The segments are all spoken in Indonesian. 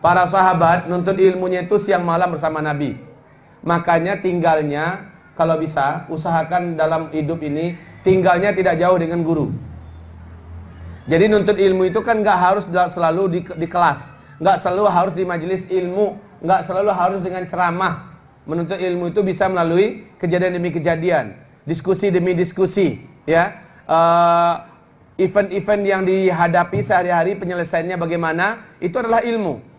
Para sahabat nuntut ilmunya itu siang malam bersama Nabi. Makanya tinggalnya kalau bisa usahakan dalam hidup ini tinggalnya tidak jauh dengan guru. Jadi nuntut ilmu itu kan nggak harus selalu di, di kelas, nggak selalu harus di majelis ilmu, nggak selalu harus dengan ceramah. Menuntut ilmu itu bisa melalui kejadian demi kejadian, diskusi demi diskusi, ya. event-event uh, yang dihadapi sehari-hari penyelesaiannya bagaimana, itu adalah ilmu.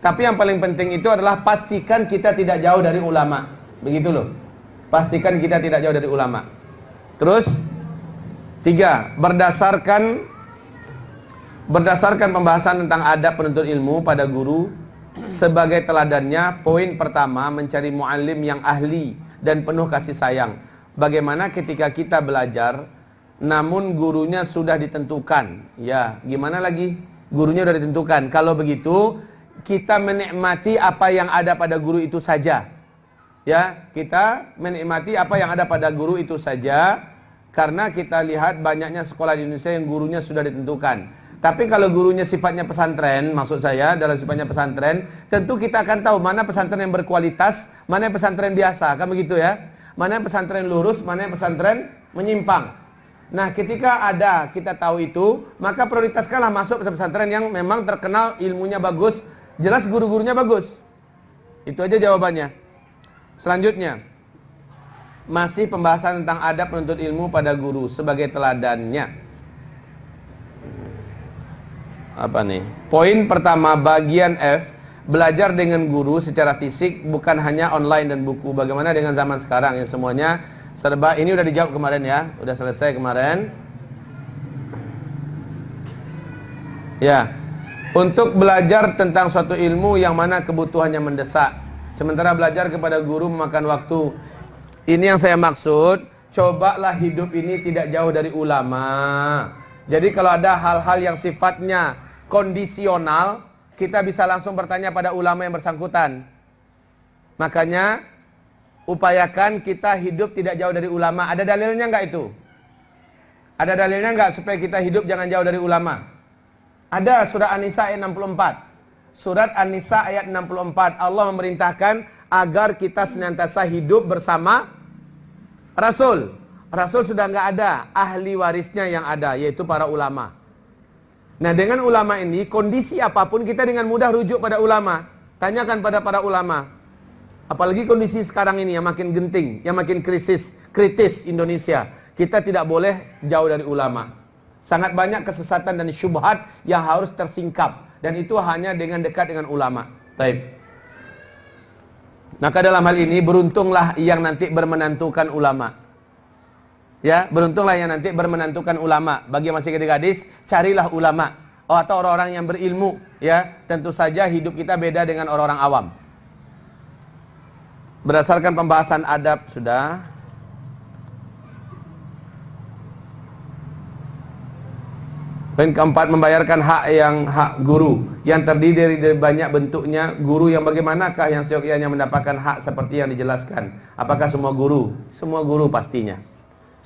Tapi yang paling penting itu adalah pastikan kita tidak jauh dari ulama. Begitu loh. Pastikan kita tidak jauh dari ulama. Terus tiga, berdasarkan berdasarkan pembahasan tentang adab penuntut ilmu pada guru sebagai teladannya poin pertama mencari muallim yang ahli dan penuh kasih sayang. Bagaimana ketika kita belajar namun gurunya sudah ditentukan. Ya, gimana lagi? Gurunya sudah ditentukan. Kalau begitu kita menikmati apa yang ada pada guru itu saja. Ya, kita menikmati apa yang ada pada guru itu saja karena kita lihat banyaknya sekolah di Indonesia yang gurunya sudah ditentukan. Tapi kalau gurunya sifatnya pesantren, maksud saya dalam sifatnya pesantren, tentu kita akan tahu mana pesantren yang berkualitas, mana yang pesantren biasa, kan begitu ya? Mana yang pesantren lurus, mana yang pesantren menyimpang. Nah, ketika ada kita tahu itu, maka prioritaskanlah masuk pesantren yang memang terkenal ilmunya bagus, Jelas guru-gurunya bagus. Itu aja jawabannya. Selanjutnya, masih pembahasan tentang adab penuntut ilmu pada guru sebagai teladannya. Apa nih? Poin pertama bagian F, belajar dengan guru secara fisik bukan hanya online dan buku. Bagaimana dengan zaman sekarang yang semuanya serba ini udah dijawab kemarin ya, udah selesai kemarin. Ya, untuk belajar tentang suatu ilmu yang mana kebutuhannya mendesak. Sementara belajar kepada guru memakan waktu. Ini yang saya maksud, cobalah hidup ini tidak jauh dari ulama. Jadi kalau ada hal-hal yang sifatnya kondisional, kita bisa langsung bertanya pada ulama yang bersangkutan. Makanya upayakan kita hidup tidak jauh dari ulama. Ada dalilnya enggak itu? Ada dalilnya enggak supaya kita hidup jangan jauh dari ulama? Ada surat An-Nisa ayat 64. Surat An-Nisa ayat 64 Allah memerintahkan agar kita senantiasa hidup bersama Rasul. Rasul sudah nggak ada, ahli warisnya yang ada yaitu para ulama. Nah, dengan ulama ini kondisi apa pun kita dengan mudah rujuk pada ulama. Tanyakan pada para ulama. Apalagi kondisi sekarang ini yang makin genting, yang makin krisis, kritis Indonesia. Kita tidak boleh jauh dari ulama. Sangat banyak kesesatan dan syubhat yang harus tersingkap dan itu hanya dengan dekat dengan ulama. Taib. Maka dalam hal ini beruntunglah yang nanti bermenantukan ulama. Ya, beruntunglah yang nanti bermenantukan ulama. Bagi masih gadis, carilah ulama oh, atau orang-orang yang berilmu, ya. Tentu saja hidup kita beda dengan orang-orang awam. Berdasarkan pembahasan adab sudah Poin keempat membayarkan hak yang hak guru. Yang terdiri dari banyak bentuknya guru yang bagaimanakah yang seyogyanya mendapatkan hak seperti yang dijelaskan? Apakah semua guru? Semua guru pastinya.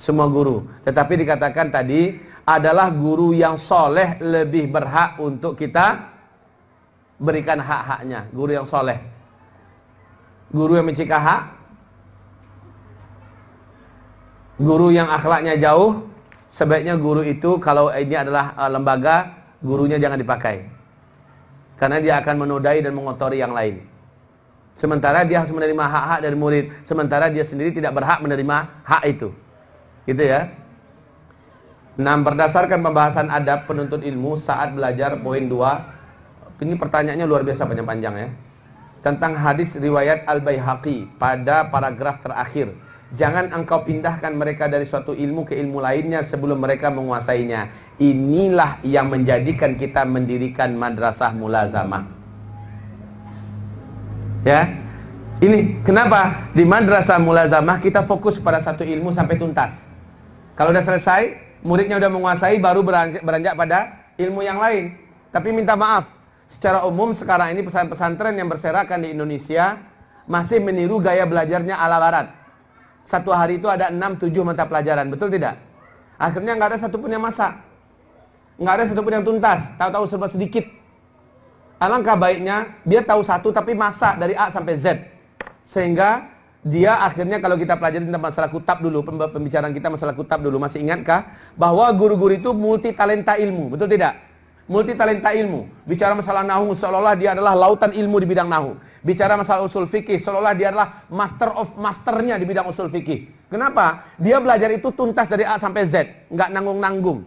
Semua guru. Tetapi dikatakan tadi adalah guru yang soleh lebih berhak untuk kita berikan hak-haknya. Guru yang soleh. Guru yang mencegah hak. Guru yang akhlaknya jauh sebaiknya guru itu kalau ini adalah uh, lembaga, gurunya jangan dipakai. Karena dia akan menodai dan mengotori yang lain. Sementara dia harus menerima hak-hak dari murid, sementara dia sendiri tidak berhak menerima hak itu. Gitu ya. Nah, berdasarkan pembahasan adab penuntut ilmu saat belajar poin 2. Ini pertanyaannya luar biasa panjang-panjang ya. Tentang hadis riwayat Al-Baihaqi pada paragraf terakhir Jangan engkau pindahkan mereka dari suatu ilmu ke ilmu lainnya sebelum mereka menguasainya. Inilah yang menjadikan kita mendirikan madrasah mulazamah. Ya. Ini kenapa di madrasah mulazamah kita fokus pada satu ilmu sampai tuntas. Kalau udah selesai, muridnya udah menguasai baru beranjak pada ilmu yang lain. Tapi minta maaf, secara umum sekarang ini pesantren-pesantren yang berserakan di Indonesia masih meniru gaya belajarnya ala barat satu hari itu ada enam tujuh mata pelajaran, betul tidak? Akhirnya nggak ada satupun yang masak. Nggak ada satupun yang tuntas, tahu-tahu serba sedikit. Alangkah baiknya dia tahu satu tapi masak dari A sampai Z. Sehingga dia akhirnya kalau kita pelajari tentang masalah kutab dulu, pembicaraan kita masalah kutab dulu, masih ingatkah bahwa guru-guru itu multi talenta ilmu, betul tidak? Multi talenta ilmu. Bicara masalah nahu seolah-olah dia adalah lautan ilmu di bidang nahu. Bicara masalah usul fikih seolah-olah dia adalah master of masternya di bidang usul fikih. Kenapa? Dia belajar itu tuntas dari A sampai Z, nggak nanggung-nanggung.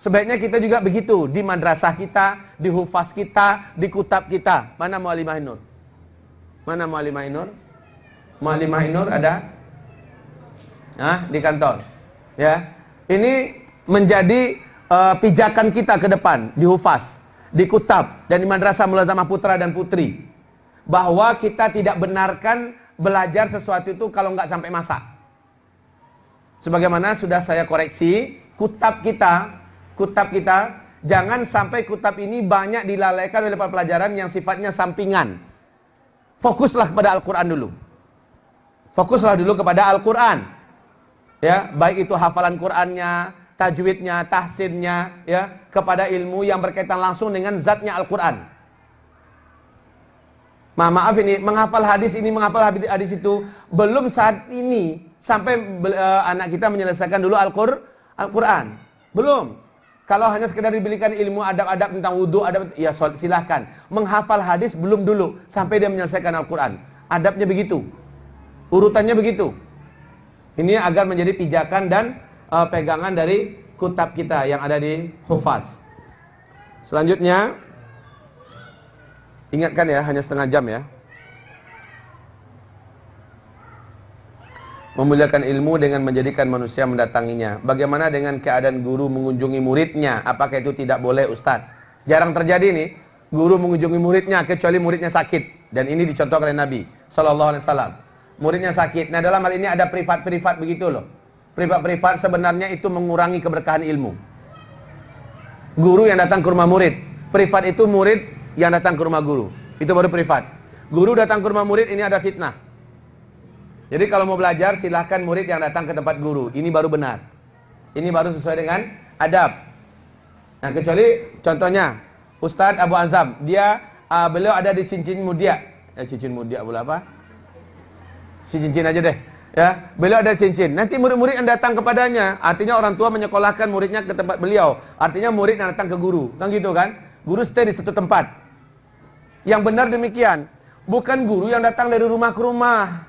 Sebaiknya kita juga begitu di madrasah kita, di hufaz kita, di kutab kita. Mana Mu'alimah Nur? Mana Mu'alimah Nur? Mu'alimah Nur ada? Hah? Di kantor. Ya. Ini menjadi uh, pijakan kita ke depan di hufaz, di kutab dan di madrasah mulazamah putra dan putri. Bahwa kita tidak benarkan belajar sesuatu itu kalau nggak sampai masa. Sebagaimana sudah saya koreksi, kutab kita kutab kita, jangan sampai kutab ini banyak dilalaikan oleh pelajaran yang sifatnya sampingan. Fokuslah kepada Al-Quran dulu. Fokuslah dulu kepada Al-Quran. Ya, baik itu hafalan Qurannya, tajwidnya, tahsinnya, ya, kepada ilmu yang berkaitan langsung dengan zatnya Al-Quran. Ma maaf ini, menghafal hadis ini, menghafal hadis itu, belum saat ini sampai uh, anak kita menyelesaikan dulu Al-Quran. Al belum. Kalau hanya sekedar diberikan ilmu adab-adab tentang wudhu, adab, ya silahkan. Menghafal hadis belum dulu sampai dia menyelesaikan Al-Quran. Adabnya begitu. Urutannya begitu. Ini agar menjadi pijakan dan uh, pegangan dari kutab kita yang ada di Hufaz. Selanjutnya, ingatkan ya, hanya setengah jam ya. memuliakan ilmu dengan menjadikan manusia mendatanginya. Bagaimana dengan keadaan guru mengunjungi muridnya? Apakah itu tidak boleh Ustadz? Jarang terjadi nih, guru mengunjungi muridnya kecuali muridnya sakit. Dan ini dicontohkan oleh Nabi Sallallahu Alaihi. Muridnya sakit. Nah dalam hal ini ada privat-privat begitu loh. Privat-privat sebenarnya itu mengurangi keberkahan ilmu. Guru yang datang ke rumah murid. Privat itu murid yang datang ke rumah guru. Itu baru privat. Guru datang ke rumah murid ini ada fitnah. Jadi kalau mau belajar silahkan murid yang datang ke tempat guru. Ini baru benar. Ini baru sesuai dengan adab. Nah kecuali contohnya Ustadz Abu Azam, dia uh, beliau ada di cincin mudia. Eh, cincin mudia boleh apa? Si cincin aja deh. Ya, beliau ada cincin. Nanti murid-murid yang datang kepadanya, artinya orang tua menyekolahkan muridnya ke tempat beliau. Artinya murid yang datang ke guru. Kan gitu kan? Guru stay di satu tempat. Yang benar demikian. Bukan guru yang datang dari rumah ke rumah.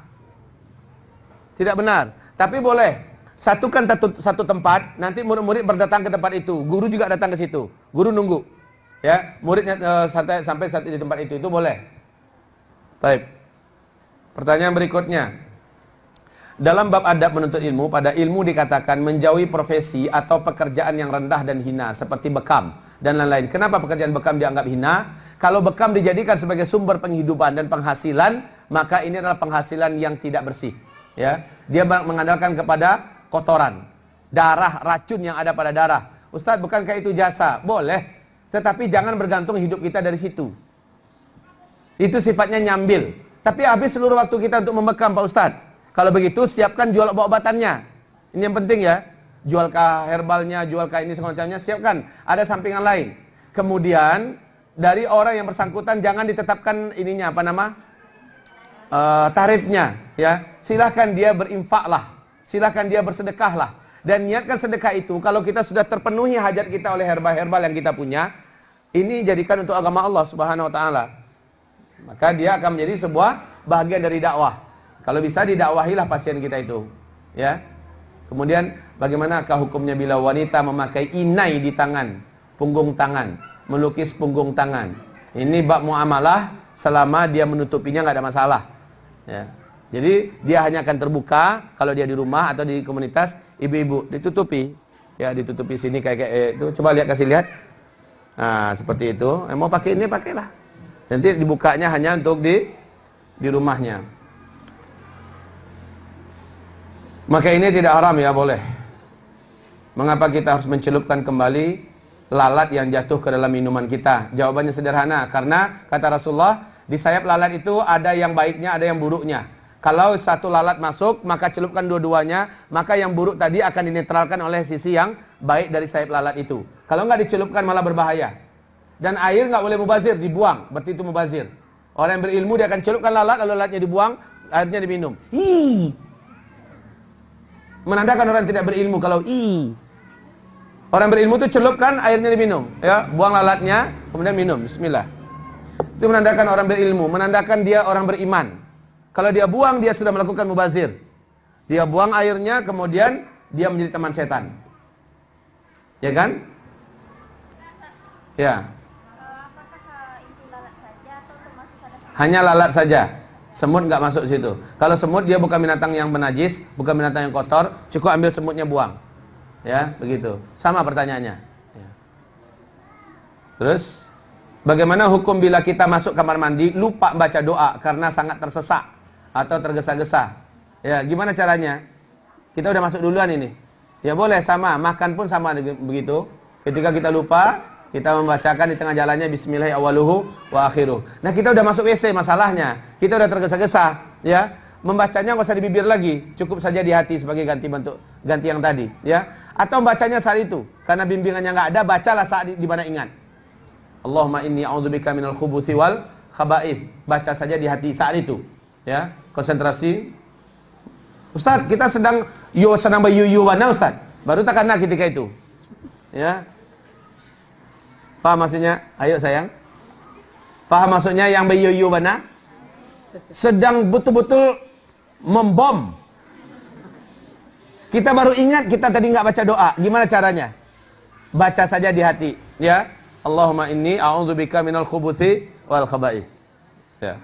Tidak benar. Tapi boleh. Satukan satu, satu tempat, nanti murid-murid berdatang ke tempat itu. Guru juga datang ke situ. Guru nunggu. Ya, muridnya uh, sampai sampai di tempat itu itu boleh. Baik. Pertanyaan berikutnya. Dalam bab adab menuntut ilmu, pada ilmu dikatakan menjauhi profesi atau pekerjaan yang rendah dan hina seperti bekam dan lain-lain. Kenapa pekerjaan bekam dianggap hina? Kalau bekam dijadikan sebagai sumber penghidupan dan penghasilan, maka ini adalah penghasilan yang tidak bersih ya. Dia mengandalkan kepada kotoran darah racun yang ada pada darah. Ustadz bukankah itu jasa? Boleh tetapi jangan bergantung hidup kita dari situ. Itu sifatnya nyambil. Tapi habis seluruh waktu kita untuk membekam Pak Ustadz kalau begitu siapkan jual obat-obatannya. Ini yang penting ya. Jualkah herbalnya jualkah ini semacamnya siapkan. Ada sampingan lain. Kemudian dari orang yang bersangkutan jangan ditetapkan ininya apa nama? Uh, tarifnya ya. Silahkan dia berinfaklah silahkan dia bersedekahlah dan niatkan sedekah itu kalau kita sudah terpenuhi hajat kita oleh herbal-herbal yang kita punya ini jadikan untuk agama Allah Subhanahu wa taala. Maka dia akan menjadi sebuah bagian dari dakwah kalau bisa didakwahilah pasien kita itu ya kemudian bagaimanakah hukumnya bila wanita memakai inai di tangan punggung tangan melukis punggung tangan ini bab muamalah selama dia menutupinya nggak ada masalah Ya. Jadi dia hanya akan terbuka kalau dia di rumah atau di komunitas ibu-ibu ditutupi. Ya, ditutupi sini kayak kayak eh, itu. Coba lihat kasih lihat. Nah, seperti itu. Eh, mau pakai ini pakailah. Nanti dibukanya hanya untuk di di rumahnya. Maka ini tidak haram ya, boleh. Mengapa kita harus mencelupkan kembali lalat yang jatuh ke dalam minuman kita? Jawabannya sederhana, karena kata Rasulullah, di sayap lalat itu ada yang baiknya, ada yang buruknya. Kalau satu lalat masuk, maka celupkan dua-duanya, maka yang buruk tadi akan dinetralkan oleh sisi yang baik dari sayap lalat itu. Kalau nggak dicelupkan malah berbahaya. Dan air nggak boleh mubazir, dibuang. Berarti itu mubazir. Orang yang berilmu dia akan celupkan lalat, lalu lalatnya dibuang, airnya diminum. Ih. Menandakan orang tidak berilmu kalau ih. Orang berilmu itu celupkan airnya diminum, ya, buang lalatnya, kemudian minum. Bismillah. Itu menandakan orang berilmu, menandakan dia orang beriman. Kalau dia buang, dia sudah melakukan mubazir. Dia buang airnya, kemudian dia menjadi teman setan. Ya kan? Ya. Hanya lalat saja. Semut nggak masuk situ. Kalau semut dia bukan binatang yang menajis, bukan binatang yang kotor, cukup ambil semutnya buang. Ya, begitu. Sama pertanyaannya. Ya. Terus, bagaimana hukum bila kita masuk kamar mandi lupa baca doa karena sangat tersesak atau tergesa-gesa? Ya, gimana caranya? Kita udah masuk duluan ini. Ya boleh sama, makan pun sama begitu. Ketika kita lupa, kita membacakan di tengah jalannya Bismillahirrahmanirrahim wa akhiruh. Nah kita udah masuk WC masalahnya, kita udah tergesa-gesa, ya. Membacanya nggak usah di bibir lagi, cukup saja di hati sebagai ganti bentuk ganti yang tadi, ya. Atau bacanya saat itu. Karena bimbingannya nggak ada bacalah saat di, mana ingat. Allahumma inni a'udzubika minal khubuthi wal khaba'ith. Baca saja di hati saat itu ya. Konsentrasi. Ustaz kita sedang yo sedang bayu mana Ustaz. Baru tak kena ketika itu ya paham maksudnya ayo sayang paham maksudnya yang bayu mana sedang betul-betul membom kita baru ingat kita tadi nggak baca doa. Gimana caranya? Baca saja di hati, ya. Allahumma inni a'udzubika minal khubuthi wal khaba'ith. Ya.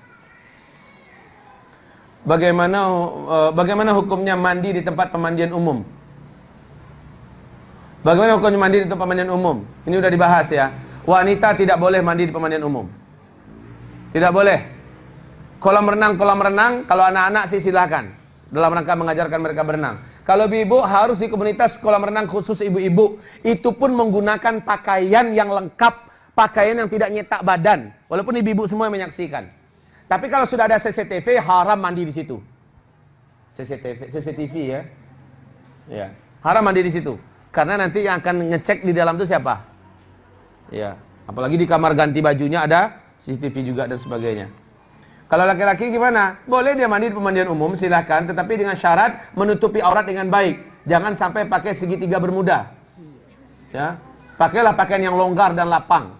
Bagaimana uh, bagaimana hukumnya mandi di tempat pemandian umum? Bagaimana hukumnya mandi di tempat pemandian umum? Ini sudah dibahas ya. Wanita tidak boleh mandi di pemandian umum. Tidak boleh. Kolam renang, kolam renang, kalau anak-anak sih silahkan. Dalam rangka mengajarkan mereka berenang. Kalau ibu harus di komunitas kolam renang khusus ibu-ibu. Itu pun menggunakan pakaian yang lengkap. Pakaian yang tidak nyetak badan. Walaupun ibu-ibu semua menyaksikan. Tapi kalau sudah ada CCTV, haram mandi di situ. CCTV, CCTV ya. Ya, haram mandi di situ. Karena nanti yang akan ngecek di dalam itu siapa? Ya, apalagi di kamar ganti bajunya ada CCTV juga dan sebagainya. Kalau laki-laki gimana? Boleh dia mandi di pemandian umum, silahkan. Tetapi dengan syarat menutupi aurat dengan baik. Jangan sampai pakai segitiga bermuda. Ya, Pakailah pakaian yang longgar dan lapang.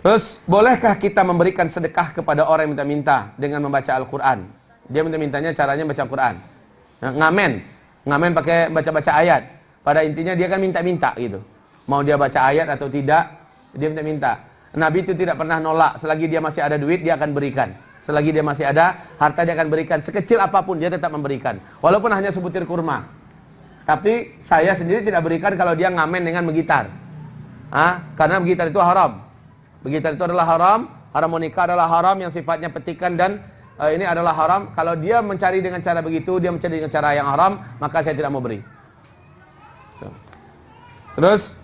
Terus, bolehkah kita memberikan sedekah kepada orang yang minta-minta dengan membaca Al-Quran? Dia minta-mintanya caranya baca Al-Quran. Ngamen. Ngamen pakai baca-baca ayat. Pada intinya dia kan minta-minta gitu. Mau dia baca ayat atau tidak, dia minta-minta. Nabi itu tidak pernah nolak selagi dia masih ada duit dia akan berikan. Selagi dia masih ada harta dia akan berikan. Sekecil apa pun dia tetap memberikan. Walaupun hanya sebutir kurma. Tapi saya sendiri tidak berikan kalau dia ngamen dengan begitar. Ah, karena begitar itu haram. Begitar itu adalah haram. Harmonika adalah haram yang sifatnya petikan dan uh, ini adalah haram. Kalau dia mencari dengan cara begitu, dia mencari dengan cara yang haram, maka saya tidak mau beri. Terus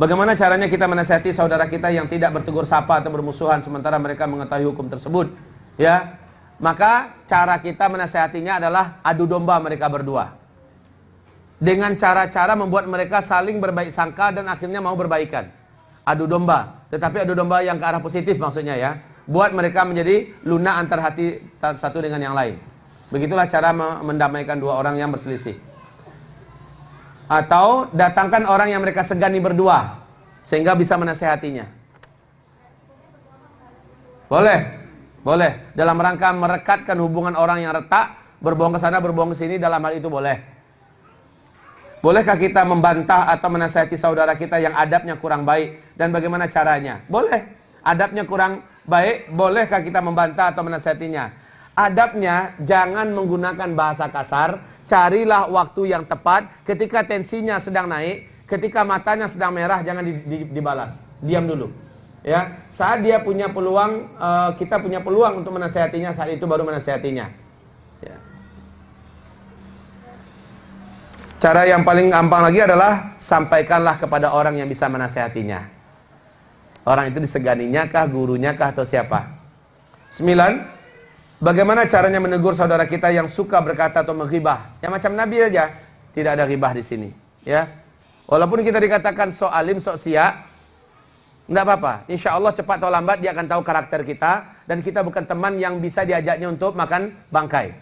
Bagaimana caranya kita menasihati saudara kita yang tidak bertegur sapa atau bermusuhan sementara mereka mengetahui hukum tersebut? Ya, maka cara kita menasihatinya adalah adu domba mereka berdua. Dengan cara-cara membuat mereka saling berbaik sangka dan akhirnya mau berbaikan. Adu domba, tetapi adu domba yang ke arah positif maksudnya ya. Buat mereka menjadi lunak antar hati satu dengan yang lain. Begitulah cara mendamaikan dua orang yang berselisih atau datangkan orang yang mereka segani berdua sehingga bisa menasehatinya. Boleh. Boleh. Dalam rangka merekatkan hubungan orang yang retak, berbohong ke sana, berbohong ke sini dalam hal itu boleh. Bolehkah kita membantah atau menasehati saudara kita yang adabnya kurang baik dan bagaimana caranya? Boleh. Adabnya kurang baik, bolehkah kita membantah atau menasehatinya? Adabnya jangan menggunakan bahasa kasar, Carilah waktu yang tepat ketika tensinya sedang naik, ketika matanya sedang merah jangan di, di, dibalas. Diam dulu. Ya, saat dia punya peluang uh, kita punya peluang untuk menasehatinya saat itu baru menasehatinya. Ya. Cara yang paling gampang lagi adalah sampaikanlah kepada orang yang bisa menasehatinya. Orang itu diseganinya kah, gurunya kah atau siapa? Sembilan, Bagaimana caranya menegur saudara kita yang suka berkata atau menghibah? Yang macam Nabi aja, tidak ada ghibah di sini, ya. Walaupun kita dikatakan sok alim, sok siak, enggak apa-apa. Insya Allah cepat atau lambat dia akan tahu karakter kita dan kita bukan teman yang bisa diajaknya untuk makan bangkai.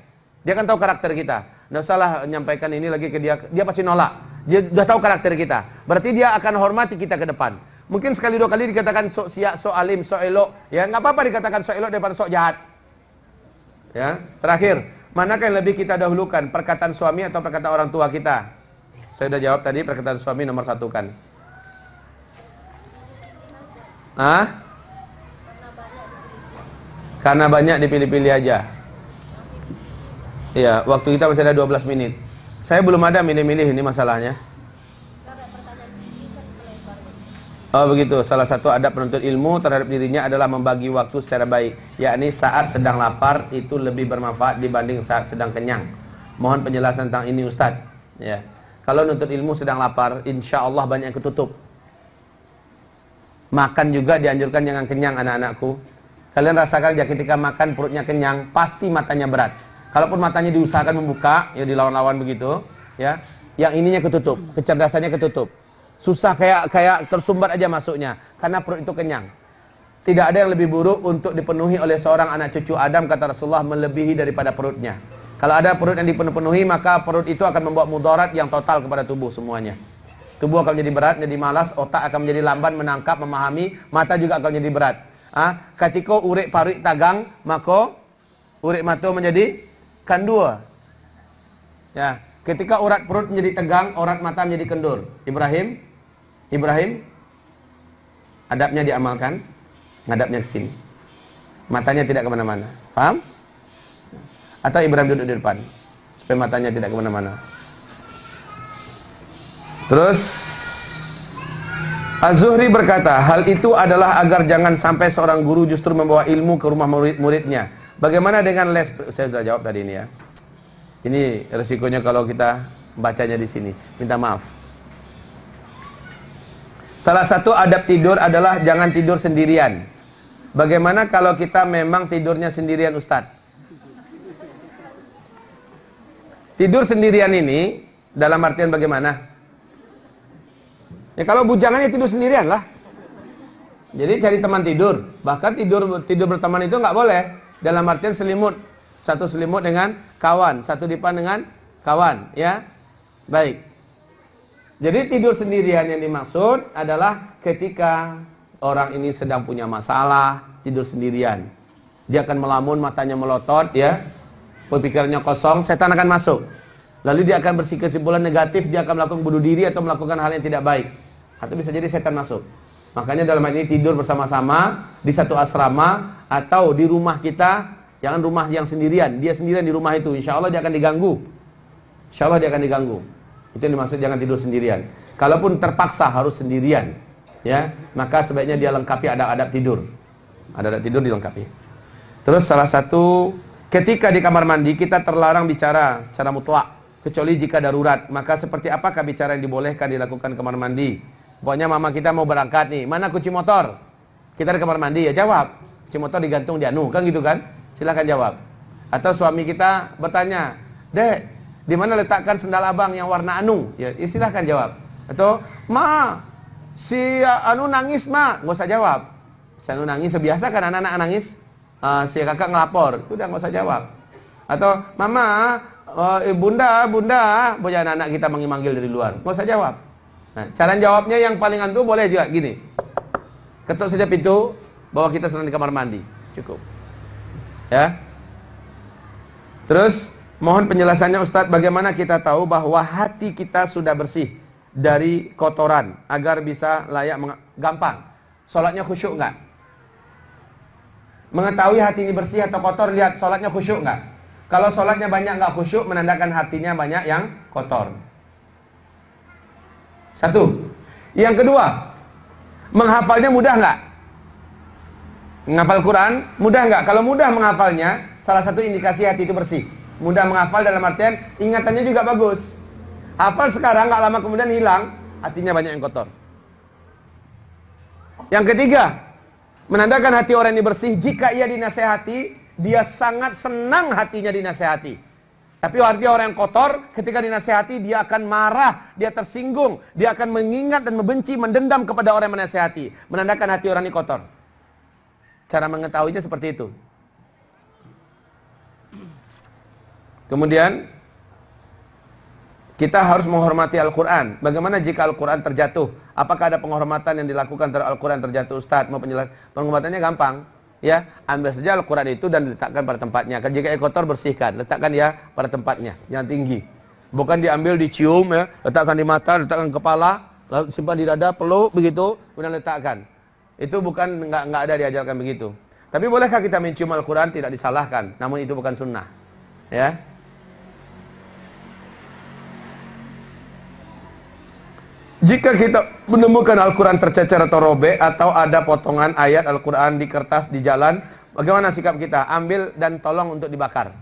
Dia akan tahu karakter kita. Nggak usahlah menyampaikan ini lagi ke dia, dia pasti nolak. Dia sudah tahu karakter kita. Berarti dia akan hormati kita ke depan. Mungkin sekali dua kali dikatakan sok siak, sok alim, sok elok. Ya nggak apa-apa dikatakan sok elok daripada sok jahat. Ya, terakhir, manakah yang lebih kita dahulukan, perkataan suami atau perkataan orang tua kita? Saya sudah jawab tadi perkataan suami nomor satu kan. Ah? Karena banyak dipilih-pilih aja. Iya, waktu kita masih ada 12 menit. Saya belum ada milih-milih ini masalahnya. Oh begitu, salah satu adab penuntut ilmu terhadap dirinya adalah membagi waktu secara baik. Yakni saat sedang lapar itu lebih bermanfaat dibanding saat sedang kenyang. Mohon penjelasan tentang ini Ustaz. Ya. Kalau nuntut ilmu sedang lapar, insya Allah banyak yang ketutup. Makan juga dianjurkan jangan kenyang anak-anakku. Kalian rasakan ya ketika makan perutnya kenyang, pasti matanya berat. Kalaupun matanya diusahakan membuka, ya dilawan-lawan begitu ya, Yang ininya ketutup, kecerdasannya ketutup Susah kayak kayak tersumbat aja masuknya karena perut itu kenyang. Tidak ada yang lebih buruk untuk dipenuhi oleh seorang anak cucu Adam kata Rasulullah melebihi daripada perutnya. Kalau ada perut yang dipenuhi maka perut itu akan membawa mudarat yang total kepada tubuh semuanya. Tubuh akan menjadi berat, menjadi malas, otak akan menjadi lamban menangkap, memahami, mata juga akan menjadi berat. Ah, ketika urik parik tagang, maka urik mata menjadi kandua. Ya, ketika urat perut menjadi tegang, urat mata menjadi kendur. Ibrahim Ibrahim adabnya diamalkan, ngadapnya ke sini. Matanya tidak ke mana-mana. Paham? Atau Ibrahim duduk di depan supaya matanya tidak ke mana-mana. Terus Az-Zuhri berkata, hal itu adalah agar jangan sampai seorang guru justru membawa ilmu ke rumah murid-muridnya. Bagaimana dengan les? Saya sudah jawab tadi ini ya. Ini resikonya kalau kita bacanya di sini. Minta maaf. Salah satu adab tidur adalah jangan tidur sendirian. Bagaimana kalau kita memang tidurnya sendirian Ustadz? Tidur sendirian ini dalam artian bagaimana? Ya kalau bujangannya tidur sendirian lah. Jadi cari teman tidur. Bahkan tidur tidur berteman itu nggak boleh. Dalam artian selimut. Satu selimut dengan kawan, satu dipan dengan kawan, ya. Baik. Jadi tidur sendirian yang dimaksud adalah ketika orang ini sedang punya masalah, tidur sendirian. Dia akan melamun, matanya melotot, ya. Pemikirannya kosong, setan akan masuk. Lalu dia akan kesimpulan negatif, dia akan melakukan bunuh diri atau melakukan hal yang tidak baik. Atau bisa jadi setan masuk. Makanya dalam hal ini tidur bersama-sama di satu asrama atau di rumah kita, jangan rumah yang sendirian, dia sendirian di rumah itu, insya Allah dia akan diganggu. Insya Allah dia akan diganggu. Itu yang dimaksud jangan tidur sendirian. Kalaupun terpaksa harus sendirian, ya, maka sebaiknya dia lengkapi ada adab tidur. Ada adab tidur dilengkapi. Terus salah satu ketika di kamar mandi kita terlarang bicara secara mutlak kecuali jika darurat. Maka seperti apakah bicara yang dibolehkan dilakukan kamar mandi? Pokoknya mama kita mau berangkat nih, mana kunci motor? Kita di kamar mandi ya jawab. Kunci motor digantung di anu, kan gitu kan? Silahkan jawab. Atau suami kita bertanya, "Dek, di mana letakkan sendal abang yang warna anu? Ya, silahkan jawab. Atau, ma, si anu nangis ma, nggak usah jawab. Si anu nangis sebiasa kan anak-anak nangis, uh, si kakak ngelapor, udah nggak usah jawab. Atau, mama, uh, bunda, bunda, boleh anak-anak kita manggil-manggil dari luar, nggak usah jawab. Nah, cara jawabnya yang paling antu boleh juga gini. Ketuk saja pintu, bahwa kita sedang di kamar mandi, cukup. Ya. Terus Mohon penjelasannya Ustadz bagaimana kita tahu bahwa hati kita sudah bersih dari kotoran agar bisa layak gampang. Sholatnya khusyuk nggak? Mengetahui hati ini bersih atau kotor lihat sholatnya khusyuk nggak? Kalau sholatnya banyak nggak khusyuk menandakan hatinya banyak yang kotor. Satu. Yang kedua, menghafalnya mudah nggak? Menghafal Quran mudah nggak? Kalau mudah menghafalnya, salah satu indikasi hati itu bersih. Mudah menghafal dalam artian ingatannya juga bagus. Hafal sekarang nggak lama kemudian hilang, hatinya banyak yang kotor. Yang ketiga, menandakan hati orang ini bersih jika ia dinasehati, dia sangat senang hatinya dinasehati. Tapi artinya orang yang kotor ketika dinasehati dia akan marah, dia tersinggung, dia akan mengingat dan membenci, mendendam kepada orang yang menasehati, menandakan hati orang ini kotor. Cara mengetahuinya seperti itu. Kemudian kita harus menghormati Al-Quran. Bagaimana jika Al-Quran terjatuh? Apakah ada penghormatan yang dilakukan terhadap Al-Quran terjatuh Ustaz? Mau penjelasan? Penghormatannya gampang ya. Ambil saja Al-Quran itu dan letakkan pada tempatnya. Kan jika kotor bersihkan. Letakkan ya pada tempatnya. Yang tinggi. Bukan diambil dicium ya. Letakkan di mata letakkan kepala. Lalu simpan di dada peluk begitu. Kemudian letakkan. Itu bukan nggak nggak ada diajarkan begitu. Tapi bolehkah kita mencium Al-Quran? Tidak disalahkan. Namun itu bukan sunnah ya Jika kita menemukan Al-Quran tercecer atau robek atau ada potongan ayat Al-Quran di kertas di jalan, bagaimana sikap kita? Ambil dan tolong untuk dibakar.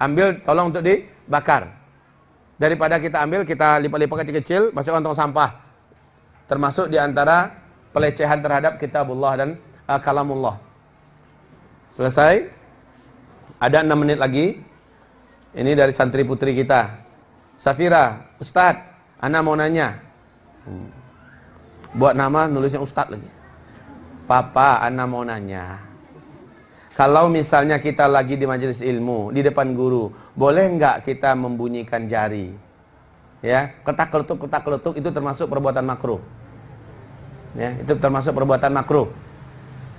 Ambil, tolong untuk dibakar. Daripada kita ambil, kita lipat-lipat kecil-kecil, masukkan tong sampah. Termasuk di antara pelecehan terhadap kitabullah dan uh, kalamullah. Selesai. Ada 6 menit lagi. Ini dari santri putri kita. Safira, Ustadz, Ana mau nanya, Hmm. Buat nama nulisnya Ustadz lagi. Papa, Ana mau nanya. Kalau misalnya kita lagi di majelis ilmu, di depan guru, boleh nggak kita membunyikan jari? Ya, ketak kelutuk ketak kelutuk itu termasuk perbuatan makruh. Ya, itu termasuk perbuatan makruh.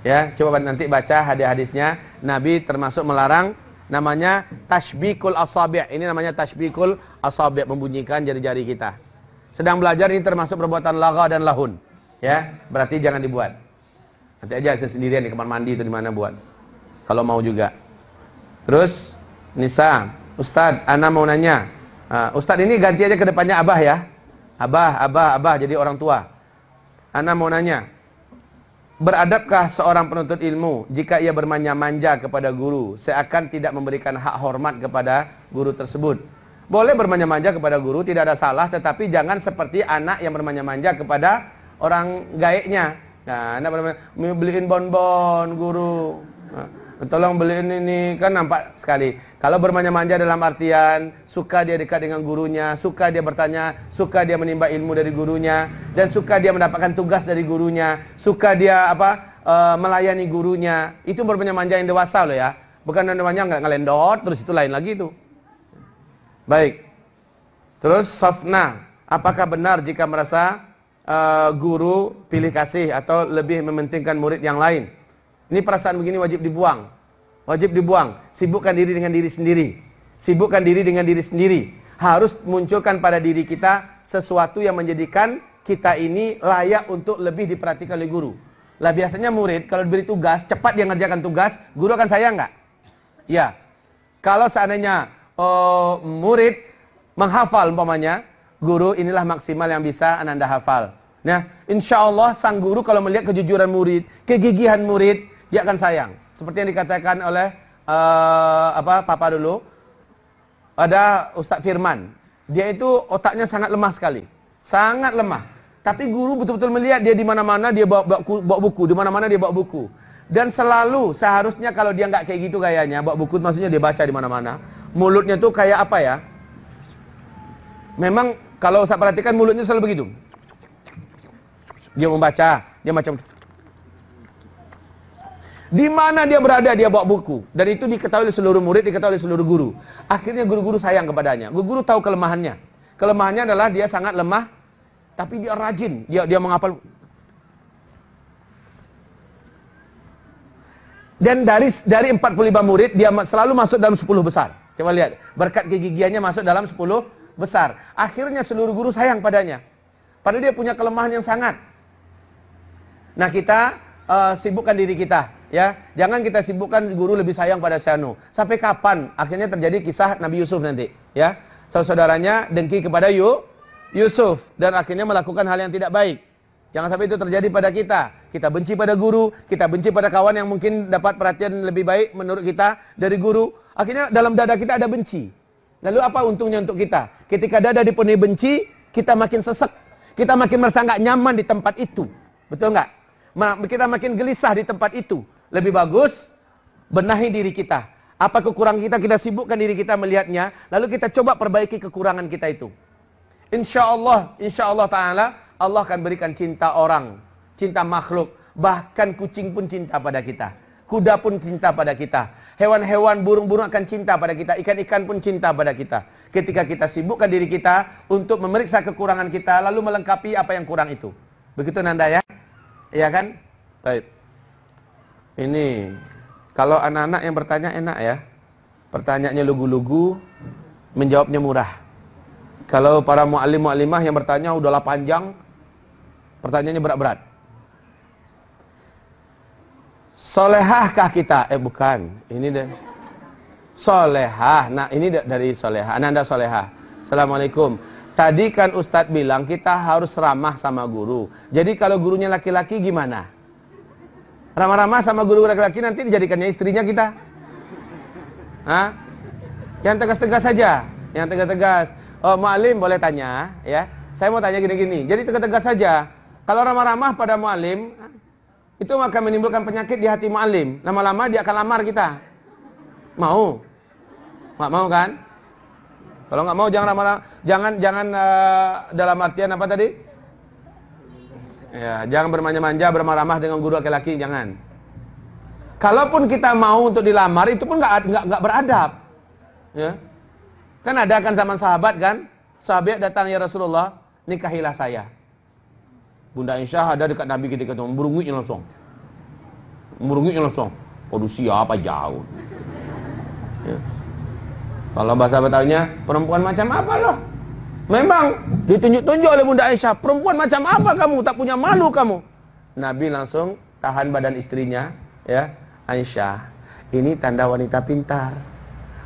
Ya, coba nanti baca hadis-hadisnya. Nabi termasuk melarang namanya tashbikul asabi'. Ini namanya tashbikul asabi' membunyikan jari-jari kita sedang belajar ini termasuk perbuatan laga dan lahun. Ya, berarti jangan dibuat. Nanti aja saya sendirian di kamar mandi itu di mana buat. Kalau mau juga. Terus Nisa, Ustadz, Ana mau nanya. Uh, Ustadz ini ganti aja ke depannya Abah ya. Abah, Abah, Abah jadi orang tua. Ana mau nanya. Beradabkah seorang penuntut ilmu jika ia bermanja-manja kepada guru seakan tidak memberikan hak hormat kepada guru tersebut? Boleh bermanja-manja kepada guru, tidak ada salah, tetapi jangan seperti anak yang bermanja-manja kepada orang gaeknya. Nah, anak bermanja, beliin bonbon guru. Nah, tolong beliin ini, kan nampak sekali. Kalau bermanja-manja dalam artian suka dia dekat dengan gurunya, suka dia bertanya, suka dia menimba ilmu dari gurunya, dan suka dia mendapatkan tugas dari gurunya, suka dia apa uh, melayani gurunya. Itu bermanja-manja yang dewasa loh ya. Bukan namanya nggak ngelendot, terus itu lain lagi itu. Baik. Terus sofna, apakah benar jika merasa uh, guru pilih kasih atau lebih mementingkan murid yang lain? Ini perasaan begini wajib dibuang. Wajib dibuang. Sibukkan diri dengan diri sendiri. Sibukkan diri dengan diri sendiri. Harus munculkan pada diri kita sesuatu yang menjadikan kita ini layak untuk lebih diperhatikan oleh guru. Lah biasanya murid kalau diberi tugas, cepat dia ngerjakan tugas, guru akan sayang nggak? Ya. Kalau seandainya uh, murid menghafal umpamanya, guru inilah maksimal yang bisa ananda hafal. Nah, insya Allah sang guru kalau melihat kejujuran murid, kegigihan murid, dia akan sayang. Seperti yang dikatakan oleh uh, apa Papa dulu, ada Ustadz Firman. Dia itu otaknya sangat lemah sekali, sangat lemah. Tapi guru betul-betul melihat dia di mana-mana dia bawa, bawa, bawa buku, di mana-mana dia bawa buku. Dan selalu seharusnya kalau dia nggak kayak gitu gayanya, bawa buku maksudnya dia baca di mana-mana mulutnya tuh kayak apa ya? Memang kalau saya perhatikan mulutnya selalu begitu. Dia membaca, dia macam di mana dia berada dia bawa buku dan itu diketahui oleh seluruh murid, diketahui oleh seluruh guru. Akhirnya guru-guru sayang kepadanya. Guru-guru tahu kelemahannya. Kelemahannya adalah dia sangat lemah tapi dia rajin, dia dia menghafal Dan dari dari 45 murid dia selalu masuk dalam 10 besar. Coba lihat, berkat kegigihannya masuk dalam 10 besar. Akhirnya seluruh guru sayang padanya. Padahal dia punya kelemahan yang sangat. Nah, kita uh, sibukkan diri kita, ya. Jangan kita sibukkan guru lebih sayang pada Syanu. Sampai kapan akhirnya terjadi kisah Nabi Yusuf nanti, ya. Saudara-saudaranya dengki kepada Yu, Yusuf dan akhirnya melakukan hal yang tidak baik. Jangan sampai itu terjadi pada kita. Kita benci pada guru, kita benci pada kawan yang mungkin dapat perhatian lebih baik menurut kita dari guru. Akhirnya dalam dada kita ada benci. Lalu apa untungnya untuk kita? Ketika dada dipenuhi benci, kita makin sesek. Kita makin merasa nggak nyaman di tempat itu. Betul nggak? Kita makin gelisah di tempat itu. Lebih bagus benahi diri kita. Apa kekurangan kita, kita sibukkan diri kita melihatnya, lalu kita coba perbaiki kekurangan kita itu. Insya Allah, insya Allah Ta'ala, Allah akan berikan cinta orang, cinta makhluk, bahkan kucing pun cinta pada kita. Kuda pun cinta pada kita. Hewan-hewan, burung-burung akan cinta pada kita. Ikan-ikan pun cinta pada kita. Ketika kita sibukkan diri kita untuk memeriksa kekurangan kita, lalu melengkapi apa yang kurang itu. Begitu Nanda ya? Iya kan? Baik. Ini kalau anak-anak yang bertanya enak ya. Pertanyaannya lugu-lugu, menjawabnya murah. Kalau para muallim muallimah yang bertanya udahlah panjang, pertanyaannya berat-berat. Solehahkah kita? Eh bukan, ini deh. Solehah. Nah ini dari solehah. Ananda solehah. Assalamualaikum. Tadi kan Ustadz bilang kita harus ramah sama guru. Jadi kalau gurunya laki-laki gimana? Ramah-ramah sama guru laki-laki nanti dijadikannya istrinya kita. Hah? Yang tegas-tegas saja. Yang tegas-tegas. Oh, mu'alim boleh tanya. ya. Saya mau tanya gini-gini. Jadi tegas-tegas saja. Kalau ramah-ramah pada mu'alim, itu akan menimbulkan penyakit di hati mu'alim. Lama-lama dia akan lamar kita. Mau? Nggak mau kan? Kalau nggak mau jangan ramah, jangan jangan uh, dalam artian apa tadi? Ya, jangan bermanja-manja, bermarah-marah dengan guru laki-laki, jangan. Kalaupun kita mau untuk dilamar, itu pun nggak nggak beradab. Ya. Kan ada kan zaman sahabat kan? Sahabat datang ya Rasulullah, nikahilah saya. Bunda Aisyah ada dekat Nabi ketika itu, merungutnya langsung. Merungutnya langsung. Waduh siapa jauh. Ya. Kalau bahasa Betawinya, perempuan macam apa loh? Memang ditunjuk-tunjuk oleh Bunda Aisyah, perempuan macam apa kamu? Tak punya malu kamu. Nabi langsung tahan badan istrinya, ya. Aisyah, ini tanda wanita pintar.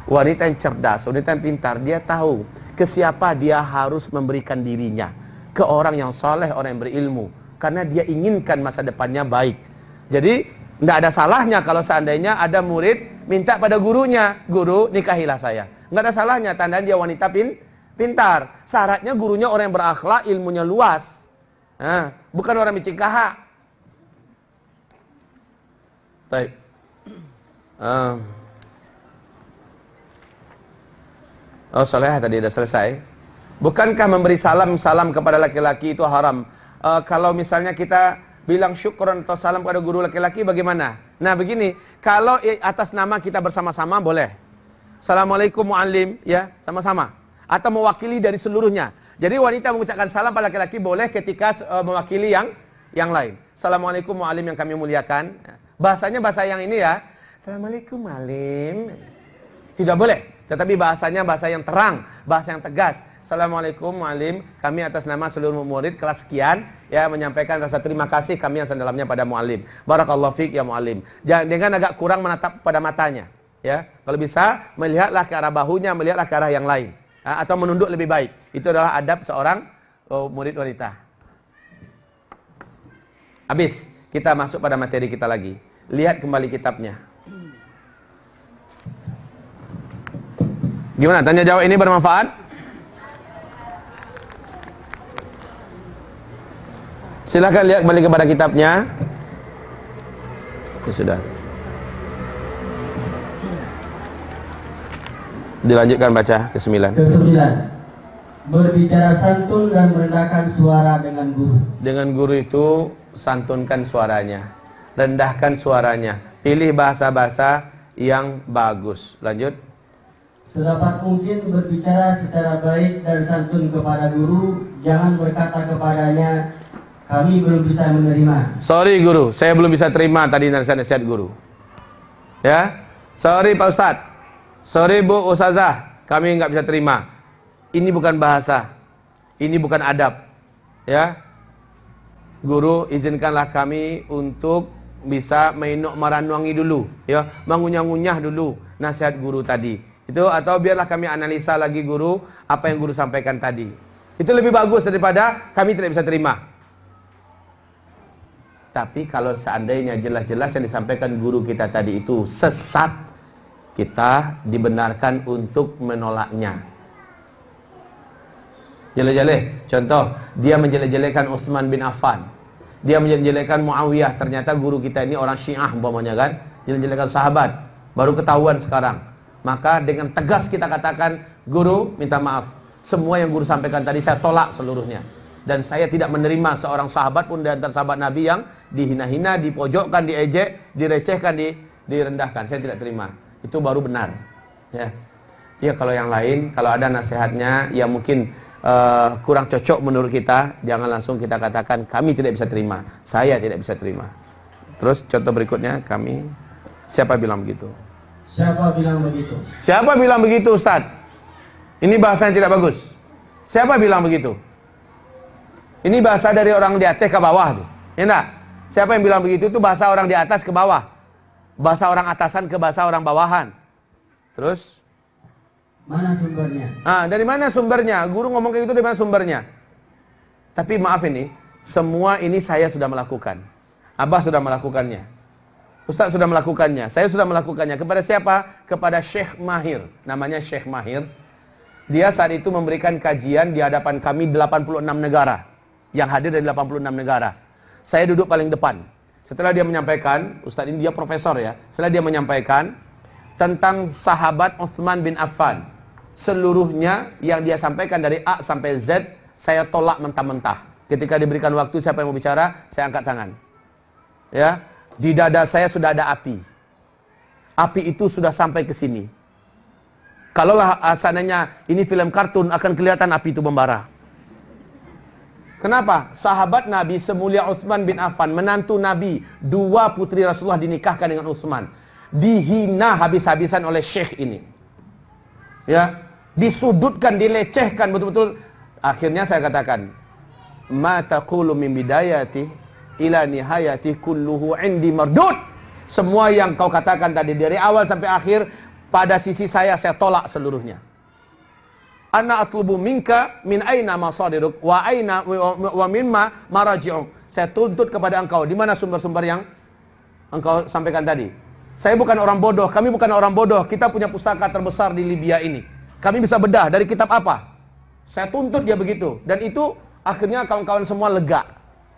Wanita yang cerdas, wanita yang pintar, dia tahu ke siapa dia harus memberikan dirinya. Ke orang yang soleh, orang yang berilmu. Karena dia inginkan masa depannya baik. Jadi, tidak ada salahnya kalau seandainya ada murid minta pada gurunya, guru nikahilah saya. Nggak ada salahnya, tanda dia wanita pin, pintar. Syaratnya gurunya orang yang berakhlak, ilmunya luas. Nah, bukan orang micikaha. Baik. Uh. Oh, soleh tadi sudah selesai. Bukankah memberi salam-salam kepada laki-laki itu haram? Uh, kalau misalnya kita bilang syukron atau salam kepada guru laki-laki bagaimana? Nah begini, kalau atas nama kita bersama-sama boleh. Assalamualaikum muallim ya, sama-sama. Atau mewakili dari seluruhnya. Jadi wanita mengucapkan salam pada laki-laki boleh ketika uh, mewakili yang yang lain. Assalamualaikum muallim yang kami muliakan. Bahasanya bahasa yang ini ya. Assalamualaikum muallim. Tidak boleh. Tetapi bahasanya bahasa yang terang, bahasa yang tegas. Assalamualaikum muallim, kami atas nama seluruh murid kelas sekian ya menyampaikan rasa terima kasih kami yang sedalamnya pada muallim. Barakallahu fiik ya. Jangan dengan agak kurang menatap pada matanya. Ya, kalau bisa melihatlah ke arah bahunya, melihatlah ke arah yang lain, ya, atau menunduk lebih baik. Itu adalah adab seorang oh, murid wanita. Habis, kita masuk pada materi kita lagi. Lihat kembali kitabnya. Gimana? Tanya jawab ini bermanfaat? Silahkan lihat kembali kepada kitabnya. Ya sudah. Dilanjutkan baca ke sembilan. Ke sembilan. Berbicara santun dan merendahkan suara dengan guru. Dengan guru itu santunkan suaranya, rendahkan suaranya, pilih bahasa-bahasa yang bagus. Lanjut. Sedapat mungkin berbicara secara baik dan santun kepada guru, jangan berkata kepadanya, kami belum bisa menerima. Sorry guru, saya belum bisa terima tadi nasihat-nasihat guru. Ya, sorry Pak Ustadz. Sorry Bu Ustazah, kami nggak bisa terima. Ini bukan bahasa. Ini bukan adab. Ya. Guru, izinkanlah kami untuk bisa mainuk maranuangi dulu, ya, mengunyah-ngunyah dulu nasihat guru tadi. Itu atau biarlah kami analisa lagi guru apa yang guru sampaikan tadi. Itu lebih bagus daripada kami tidak bisa terima. Tapi kalau seandainya jelas-jelas yang disampaikan guru kita tadi itu sesat, kita dibenarkan untuk menolaknya. Jelek-jelek. Contoh, dia menjelek-jelekan Utsman bin Affan. Dia menjelek-jelekan Muawiyah. Ternyata guru kita ini orang Syiah umpamanya kan. Jelek-jelekan sahabat. Baru ketahuan sekarang. Maka dengan tegas kita katakan, guru minta maaf. Semua yang guru sampaikan tadi saya tolak seluruhnya. Dan saya tidak menerima seorang sahabat pun di antara sahabat Nabi yang dihina-hina, dipojokkan, diejek, direcehkan, di, direndahkan. Saya tidak terima. Itu baru benar. Ya. Ya kalau yang lain, kalau ada nasihatnya yang mungkin uh, kurang cocok menurut kita, jangan langsung kita katakan kami tidak bisa terima. Saya tidak bisa terima. Terus contoh berikutnya kami siapa bilang begitu? Siapa bilang begitu? Siapa bilang begitu Ustaz? Ini bahasa yang tidak bagus. Siapa bilang begitu? Ini bahasa dari orang di atas ke bawah tuh. Ya enggak? Siapa yang bilang begitu? Itu bahasa orang di atas ke bawah. Bahasa orang atasan ke bahasa orang bawahan. Terus? Mana sumbernya? Ah, dari mana sumbernya? Guru ngomong kayak gitu dari mana sumbernya? Tapi maaf ini, semua ini saya sudah melakukan. Abah sudah melakukannya. Ustaz sudah melakukannya. Saya sudah melakukannya. Kepada siapa? Kepada Syekh Mahir. Namanya Syekh Mahir. Dia saat itu memberikan kajian di hadapan kami 86 negara. Yang hadir dari 86 negara. Saya duduk paling depan. Setelah dia menyampaikan, Ustaz ini dia profesor ya. Setelah dia menyampaikan tentang sahabat Uthman bin Affan. Seluruhnya yang dia sampaikan dari A sampai Z, saya tolak mentah-mentah. Ketika diberikan waktu siapa yang mau bicara, saya angkat tangan. Ya, di dada saya sudah ada api. Api itu sudah sampai ke sini. Kalaulah asalnya ini film kartun akan kelihatan api itu membara. Kenapa? Sahabat Nabi semulia Utsman bin Affan, menantu Nabi, dua putri Rasulullah dinikahkan dengan Utsman. Dihina habis-habisan oleh syekh ini. Ya, disudutkan, dilecehkan betul-betul. Akhirnya saya katakan, "Ma taqulu min bidayati ila nihayati kulluhu indi. Semua yang kau katakan tadi dari awal sampai akhir pada sisi saya saya tolak seluruhnya. Ana atlubu minka min aina masadiruk wa aina wa mimma maraji'um. Saya tuntut kepada engkau di mana sumber-sumber yang engkau sampaikan tadi. Saya bukan orang bodoh, kami bukan orang bodoh. Kita punya pustaka terbesar di Libya ini. Kami bisa bedah dari kitab apa? Saya tuntut dia begitu dan itu akhirnya kawan-kawan semua lega.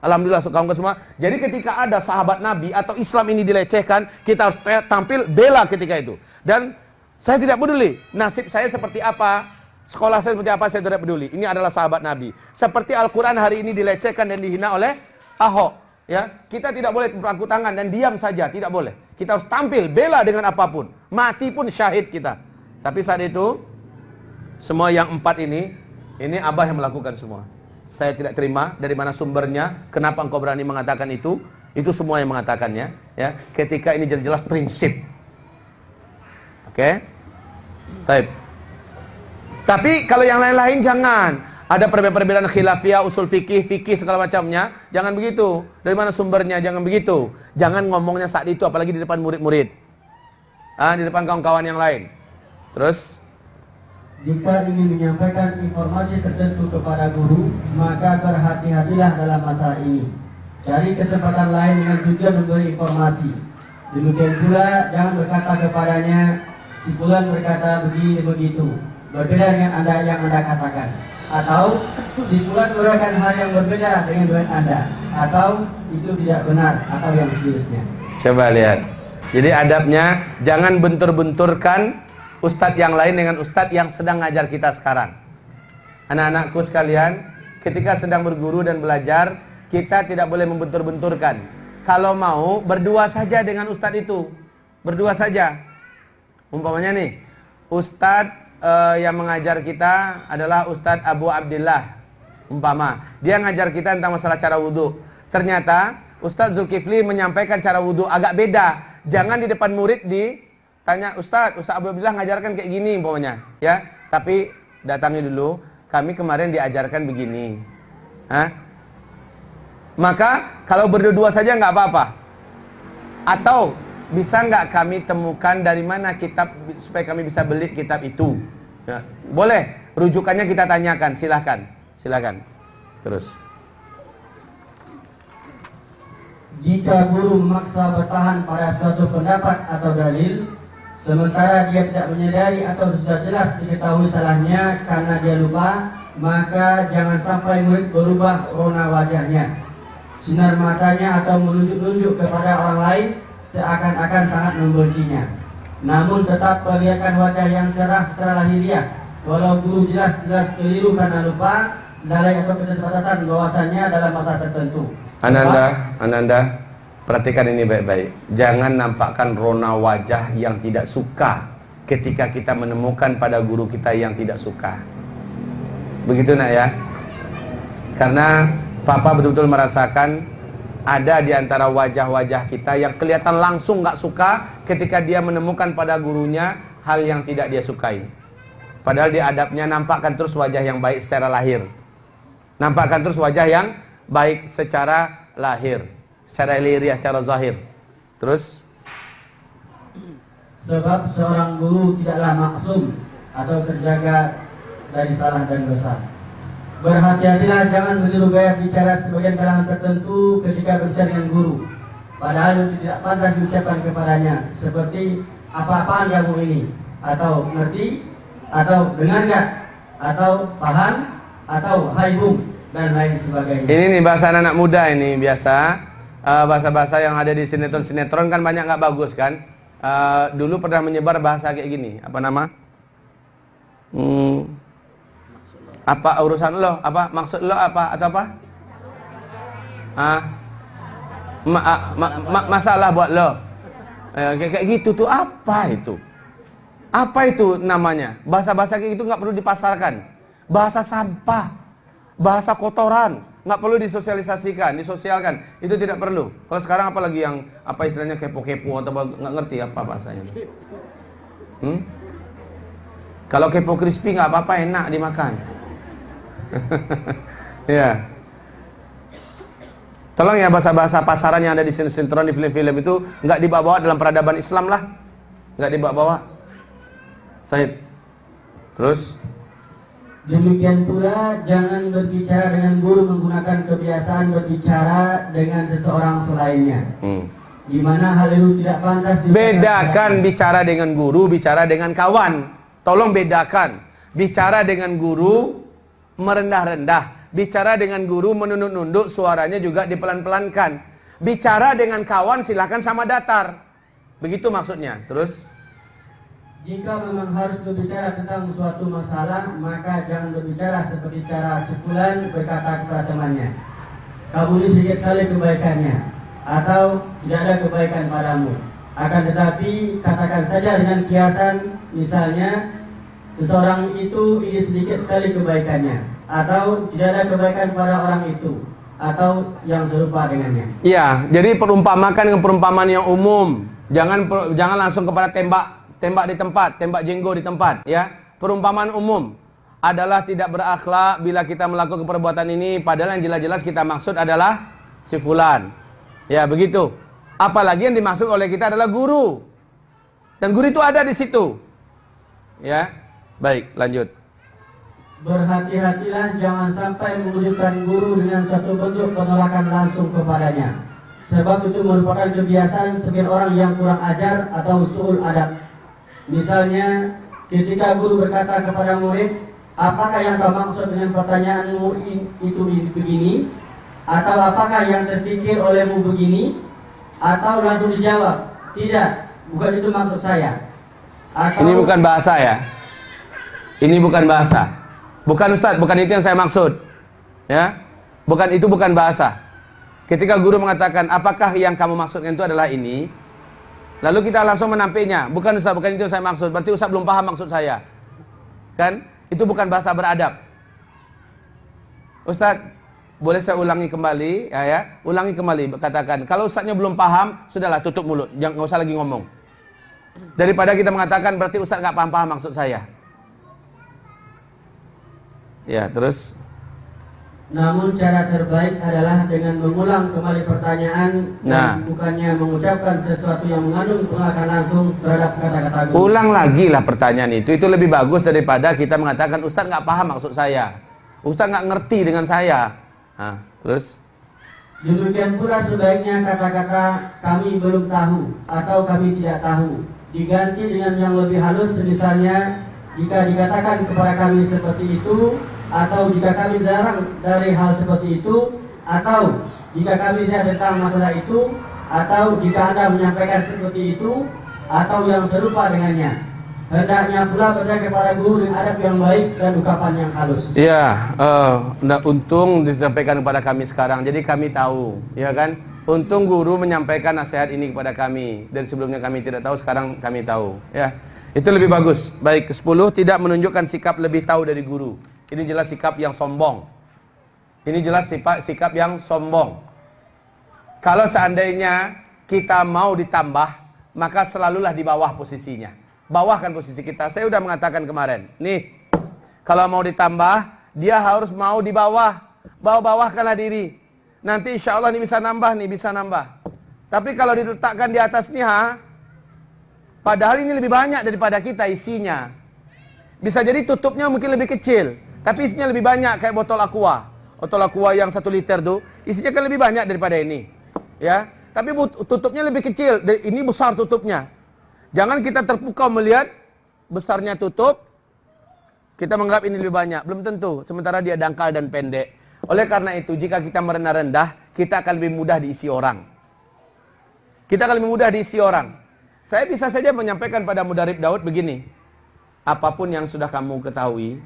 Alhamdulillah kawan-kawan semua. Jadi ketika ada sahabat Nabi atau Islam ini dilecehkan, kita harus tampil bela ketika itu. Dan saya tidak peduli nasib saya seperti apa, sekolah saya seperti apa, saya tidak peduli. Ini adalah sahabat Nabi. Seperti Al-Quran hari ini dilecehkan dan dihina oleh Ahok. Ya, kita tidak boleh berangkut tangan dan diam saja, tidak boleh. Kita harus tampil, bela dengan apa pun. Mati pun syahid kita. Tapi saat itu, semua yang empat ini, ini Abah yang melakukan semua saya tidak terima dari mana sumbernya, kenapa engkau berani mengatakan itu? Itu semua yang mengatakannya, ya. Ketika ini jelas-jelas prinsip. Oke? Okay? Tapi kalau yang lain-lain jangan. Ada perbedaan-perbedaan khilafiyah, usul fikih, fikih segala macamnya. Jangan begitu. Dari mana sumbernya? Jangan begitu. Jangan ngomongnya saat itu, apalagi di depan murid-murid. Ah, di depan kawan-kawan yang lain. Terus jika ingin menyampaikan informasi tertentu kepada guru, maka berhati-hatilah dalam masa ini. Cari kesempatan lain dengan tujuan memberi informasi. Demikian pula jangan berkata kepadanya, si berkata begini begitu. Berbeda dengan anda yang anda katakan. Atau si bulan mengatakan hal yang berbeda dengan dengan anda. Atau itu tidak benar atau yang sejenisnya. Coba lihat. Jadi adabnya jangan bentur-benturkan ustadz yang lain dengan ustadz yang sedang ngajar kita sekarang. Anak-anakku sekalian, ketika sedang berguru dan belajar, kita tidak boleh membentur-benturkan. Kalau mau, berdua saja dengan ustadz itu. Berdua saja. Umpamanya nih, ustadz uh, yang mengajar kita adalah Ustadz Abu Abdillah. Umpama, dia ngajar kita tentang masalah cara wudhu. Ternyata Ustadz Zulkifli menyampaikan cara wudhu agak beda. Jangan di depan murid di tanya Ustadz, Ustadz Abu Abdullah ngajarkan kayak gini umpamanya, ya. Tapi datangi dulu, kami kemarin diajarkan begini. Hah? Maka kalau berdua saja nggak apa-apa. Atau bisa nggak kami temukan dari mana kitab supaya kami bisa beli kitab itu? Ya. Boleh, rujukannya kita tanyakan, silahkan, silahkan. Terus. Jika guru memaksa bertahan pada suatu pendapat atau dalil, Sementara dia tidak menyadari atau sudah jelas diketahui salahnya karena dia lupa, maka jangan sampai murid berubah rona wajahnya. Sinar matanya atau menunjuk-nunjuk kepada orang lain seakan-akan sangat membencinya. namun tetap perlihatkan wajah yang cerah secara lahiriah. Walau guru jelas-jelas keliru karena lupa, lalai atau keterbatasan bahwasannya dalam masa tertentu. Ananda, Ananda, perhatikan ini baik-baik. Jangan nampakkan rona wajah yang tidak suka ketika kita menemukan pada guru kita yang tidak suka. Begitu nak ya? Karena Papa betul-betul merasakan ada di antara wajah-wajah kita yang kelihatan langsung nggak suka ketika dia menemukan pada gurunya hal yang tidak dia sukai. Padahal di adabnya nampakkan terus wajah yang baik secara lahir. Nampakkan terus wajah yang baik secara lahir, secara liriah, secara zahir. Terus Sebab seorang guru tidaklah maksum atau terjaga dari salah dan dosa. Berhati-hatilah jangan meniru gaya bicara sebagian kalangan tertentu ketika berbicara dengan guru. Padahal itu tidak pantas diucapkan kepadanya seperti apa-apaan kamu ini atau ngerti atau dengar nggak atau paham atau hai bung dan lain sebagainya. Ini nih bahasa anak muda ini biasa uh, bahasa-bahasa yang ada di sinetron-sinetron kan banyak nggak bagus kan. Uh, dulu pernah menyebar bahasa kayak gini apa nama? Hmm, apa urusan lo? Apa maksud lo apa atau apa? Ah, ma, ma, ma, masalah buat lo. Eh, kayak, kayak gitu tuh apa itu? Apa itu namanya? Bahasa-bahasa kayak gitu nggak perlu dipasarkan. Bahasa sampah, bahasa kotoran, nggak perlu disosialisasikan, disosialkan. Itu tidak perlu. Kalau sekarang apalagi yang apa istilahnya kepo-kepo atau nggak ngerti apa bahasanya. Hmm? Kalau kepo crispy nggak apa-apa enak dimakan. ya. Tolong ya bahasa-bahasa pasaran yang ada di sinetron di film-film itu nggak dibawa dalam peradaban Islam lah, nggak dibawa-bawa. Baik. Terus Demikian pula jangan berbicara dengan guru menggunakan kebiasaan berbicara dengan seseorang selainnya. hmm. Di mana hal itu tidak pantas bedakan bicara dengan guru, bicara dengan kawan. Tolong bedakan. Bicara dengan guru merendah-rendah. Bicara dengan guru menunduk-nunduk, suaranya juga dipelan-pelankan. Bicara dengan kawan silahkan sama datar. Begitu maksudnya. Terus Jika memang harus berbicara tentang suatu masalah, maka jangan berbicara seperti cara sebulan berkata kepada temannya. Kamu ini sedikit sekali kebaikannya, atau tidak ada kebaikan padamu. Akan tetapi katakan saja dengan kiasan, misalnya seseorang itu ini sedikit sekali kebaikannya, atau tidak ada kebaikan pada orang itu, atau yang serupa dengannya. Iya, jadi perumpamakan dengan perumpamaan yang umum. Jangan jangan langsung kepada tembak tembak di tempat, tembak jenggo di tempat, ya. Perumpamaan umum adalah tidak berakhlak bila kita melakukan perbuatan ini padahal yang jelas-jelas kita maksud adalah si fulan. Ya, begitu. Apalagi yang dimaksud oleh kita adalah guru. Dan guru itu ada di situ. Ya. Baik, lanjut. Berhati-hatilah jangan sampai mewujudkan guru dengan suatu bentuk penolakan langsung kepadanya. Sebab itu merupakan kebiasaan sebagian orang yang kurang ajar atau suul adab. Misalnya, ketika guru berkata kepada murid, apakah yang kau maksud dengan pertanyaanmu itu begini? Atau apakah yang terpikir olehmu begini? Atau langsung dijawab, tidak, bukan itu maksud saya. Atau, Ini bukan bahasa ya. Ini bukan bahasa. Bukan Ustadz, bukan itu yang saya maksud. Ya. Bukan itu bukan bahasa. Ketika guru mengatakan, apakah yang kamu maksudkan itu adalah ini? Lalu kita langsung menampiknya. Bukan Ustaz, bukan itu yang saya maksud. Berarti Ustaz belum paham maksud saya. Kan? Itu bukan bahasa beradab. Ustaz, boleh saya ulangi kembali? Ya, ya. Ulangi kembali. Katakan, kalau Ustaznya belum paham, sudahlah tutup mulut. Jangan nggak usah lagi ngomong. Daripada kita mengatakan, berarti Ustaz nggak paham-paham maksud saya. Ya, terus Namun cara terbaik adalah dengan mengulang kembali pertanyaan Nah. dan bukannya mengucapkan sesuatu yang mengandung penolakan langsung terhadap kata-kata guru. Ulang lagi lah pertanyaan itu. Itu lebih bagus daripada kita mengatakan Ustaz nggak paham maksud saya. Ustaz nggak ngerti dengan saya. Nah, terus Demikian pula sebaiknya kata-kata kami belum tahu atau kami tidak tahu diganti dengan yang lebih halus misalnya jika dikatakan kepada kami seperti itu atau jika kami dilarang dari hal seperti itu atau jika kami tidak tentang masalah itu atau jika Anda menyampaikan seperti itu atau yang serupa dengannya. Hendaknya pula bertanya kepada guru dengan adab yang baik dan ucapan yang halus. Iya, uh, untung disampaikan kepada kami sekarang. Jadi kami tahu, ya kan? Untung guru menyampaikan nasihat ini kepada kami. Dari sebelumnya kami tidak tahu, sekarang kami tahu. Ya, itu lebih bagus. Baik, ke sepuluh tidak menunjukkan sikap lebih tahu dari guru. Ini jelas sikap yang sombong. Ini jelas sikap sikap yang sombong. Kalau seandainya kita mau ditambah, maka selalulah di bawah posisinya. Bawahkan posisi kita. Saya sudah mengatakan kemarin. Nih, kalau mau ditambah, dia harus mau di bawah. Bawah-bawahkanlah diri. Nanti insya Allah ini bisa nambah nih, bisa nambah. Tapi kalau diletakkan di atas nih, ha, padahal ini lebih banyak daripada kita isinya. Bisa jadi tutupnya mungkin lebih kecil, tapi isinya lebih banyak kayak botol aqua. Botol aqua yang satu liter tuh, isinya kan lebih banyak daripada ini. Ya, tapi tutupnya lebih kecil. Ini besar tutupnya. Jangan kita terpukau melihat besarnya tutup. Kita menganggap ini lebih banyak. Belum tentu. Sementara dia dangkal dan pendek. Oleh karena itu, jika kita merendah rendah, kita akan lebih mudah diisi orang. Kita akan lebih mudah diisi orang. Saya bisa saja menyampaikan pada Mudarib Daud begini. Apa pun yang sudah kamu ketahui,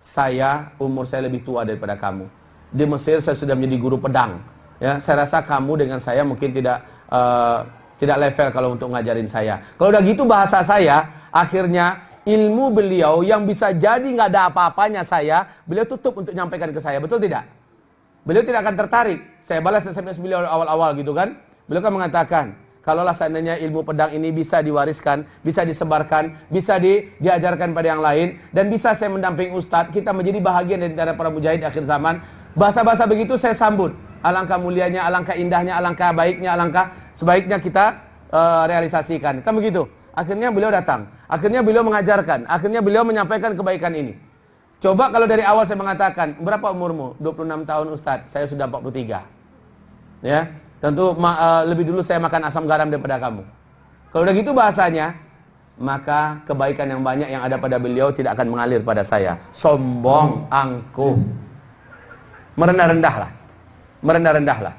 saya umur saya lebih tua daripada kamu. Di Mesir saya sudah menjadi guru pedang. Ya, saya rasa kamu dengan saya mungkin tidak uh, tidak level kalau untuk ngajarin saya. Kalau udah gitu bahasa saya, akhirnya ilmu beliau yang bisa jadi nggak ada apa-apanya saya, beliau tutup untuk nyampaikan ke saya. Betul tidak? Beliau tidak akan tertarik. Saya balas SMS beliau awal-awal gitu kan. Beliau kan mengatakan, kalaulah seandainya ilmu pedang ini bisa diwariskan, bisa disebarkan, bisa di, diajarkan pada yang lain, dan bisa saya mendampingi ustadz, kita menjadi bahagia dari para mujahid akhir zaman. Bahasa-bahasa begitu saya sambut alangkah mulianya, alangkah indahnya, alangkah baiknya, alangkah sebaiknya kita uh, realisasikan. Kan begitu? Akhirnya beliau datang. Akhirnya beliau mengajarkan. Akhirnya beliau menyampaikan kebaikan ini. Coba kalau dari awal saya mengatakan, berapa umurmu? 26 tahun Ustadz, saya sudah 43. Ya, tentu uh, lebih dulu saya makan asam garam daripada kamu. Kalau udah gitu bahasanya, maka kebaikan yang banyak yang ada pada beliau tidak akan mengalir pada saya. Sombong, angkuh. Merendah-rendahlah merendah-rendahlah.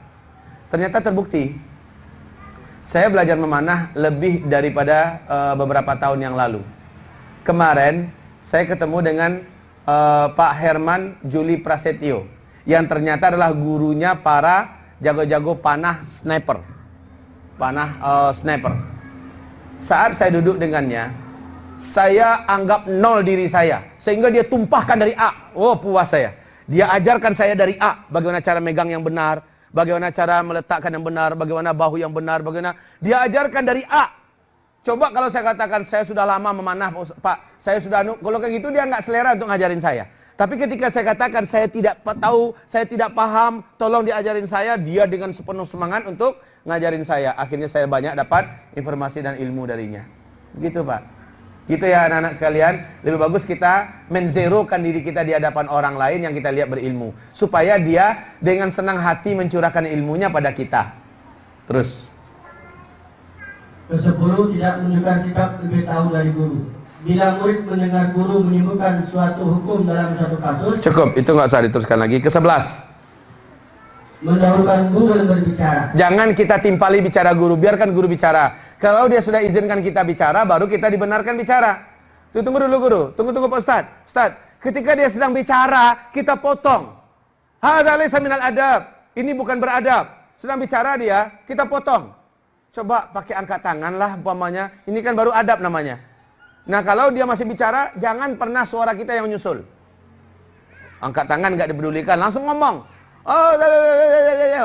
Ternyata terbukti. Saya belajar memanah lebih daripada uh, beberapa tahun yang lalu. Kemarin saya ketemu dengan uh, Pak Herman Juli Prasetyo yang ternyata adalah gurunya para jago-jago panah sniper. Panah uh, sniper. Saat saya duduk dengannya, saya anggap nol diri saya sehingga dia tumpahkan dari A. Oh, puas saya. Dia ajarkan saya dari A, bagaimana cara megang yang benar, bagaimana cara meletakkan yang benar, bagaimana bahu yang benar, bagaimana dia ajarkan dari A. Coba kalau saya katakan saya sudah lama memanah, Pak, saya sudah kalau kayak gitu dia nggak selera untuk ngajarin saya. Tapi ketika saya katakan saya tidak tahu, saya tidak paham, tolong diajarin saya, dia dengan sepenuh semangat untuk ngajarin saya. Akhirnya saya banyak dapat informasi dan ilmu darinya. Gitu, Pak. Gitu ya anak-anak sekalian, lebih bagus kita menzerokan diri kita di hadapan orang lain yang kita lihat berilmu. Supaya dia dengan senang hati mencurahkan ilmunya pada kita. Terus. Kesepuluh tidak menunjukkan sikap lebih tahu dari guru. Bila murid mendengar guru menyebutkan suatu hukum dalam suatu kasus. Cukup, itu nggak usah diteruskan lagi. Ke sebelas. Mendahulukan guru dalam berbicara. Jangan kita timpali bicara guru, biarkan guru bicara. Kalau dia sudah izinkan kita bicara, baru kita dibenarkan bicara. Tuh, tunggu dulu guru, tunggu-tunggu Pak Ustaz. Ustaz, ketika dia sedang bicara, kita potong. Hadza laysa minal adab. Ini bukan beradab. Sedang bicara dia, kita potong. Coba pakai angkat tangan lah umpamanya. Ini kan baru adab namanya. Nah kalau dia masih bicara, jangan pernah suara kita yang menyusul. Angkat tangan nggak dipedulikan, langsung ngomong. Oh,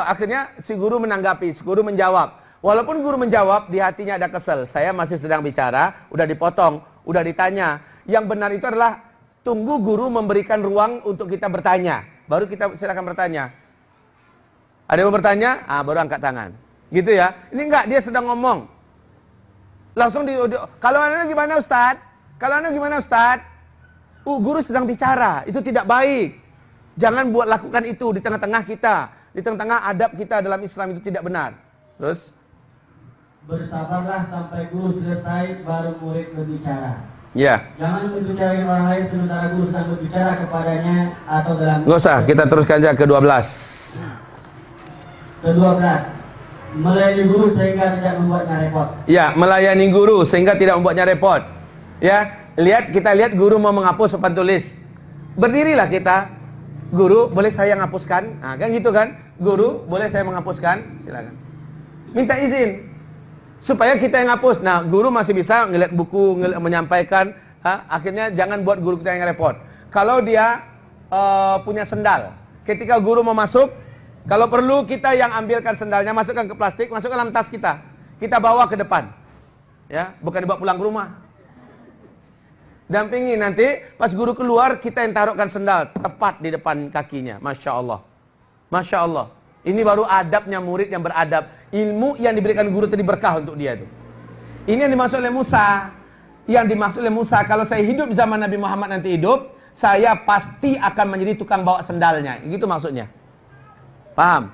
akhirnya si guru menanggapi, si guru menjawab. Walaupun guru menjawab, di hatinya ada kesel. Saya masih sedang bicara, udah dipotong, udah ditanya. Yang benar itu adalah tunggu guru memberikan ruang untuk kita bertanya. Baru kita silakan bertanya. Ada yang mau bertanya? Ah, baru angkat tangan. Gitu ya. Ini enggak, dia sedang ngomong. Langsung di, di kalau anda gimana Ustaz? Kalau anda gimana Ustaz? Uh, guru sedang bicara, itu tidak baik. Jangan buat lakukan itu di tengah-tengah kita. Di tengah-tengah adab kita dalam Islam itu tidak benar. Terus? Bersabarlah sampai guru selesai baru murid berbicara. Ya. Jangan berbicara dengan orang lain sementara guru sedang berbicara kepadanya atau dalam Nggak usah, kita teruskan aja ke-12. Ke-12. Melayani guru sehingga tidak membuatnya repot. Ya, melayani guru sehingga tidak membuatnya repot. Ya, lihat kita lihat guru mau menghapus papan tulis. Berdirilah kita. Guru, boleh saya menghapuskan? Nah, kan gitu kan? Guru, boleh saya menghapuskan? Silakan. Minta izin supaya kita yang hapus. Nah, guru masih bisa ngeliat buku, ngeliat, menyampaikan. Ha? Akhirnya jangan buat guru kita yang repot. Kalau dia uh, punya sendal, ketika guru mau masuk, kalau perlu kita yang ambilkan sendalnya, masukkan ke plastik, masukkan dalam tas kita. Kita bawa ke depan. Ya, bukan dibawa pulang ke rumah. Dampingi nanti pas guru keluar kita yang taruhkan sendal tepat di depan kakinya. Masya Allah. Masya Allah. Ini baru adabnya murid yang beradab. Ilmu yang diberikan guru tadi berkah untuk dia itu. Ini yang dimaksud oleh Musa. Yang dimaksud oleh Musa, kalau saya hidup zaman Nabi Muhammad nanti hidup, saya pasti akan menjadi tukang bawa sendalnya. Gitu maksudnya. Paham?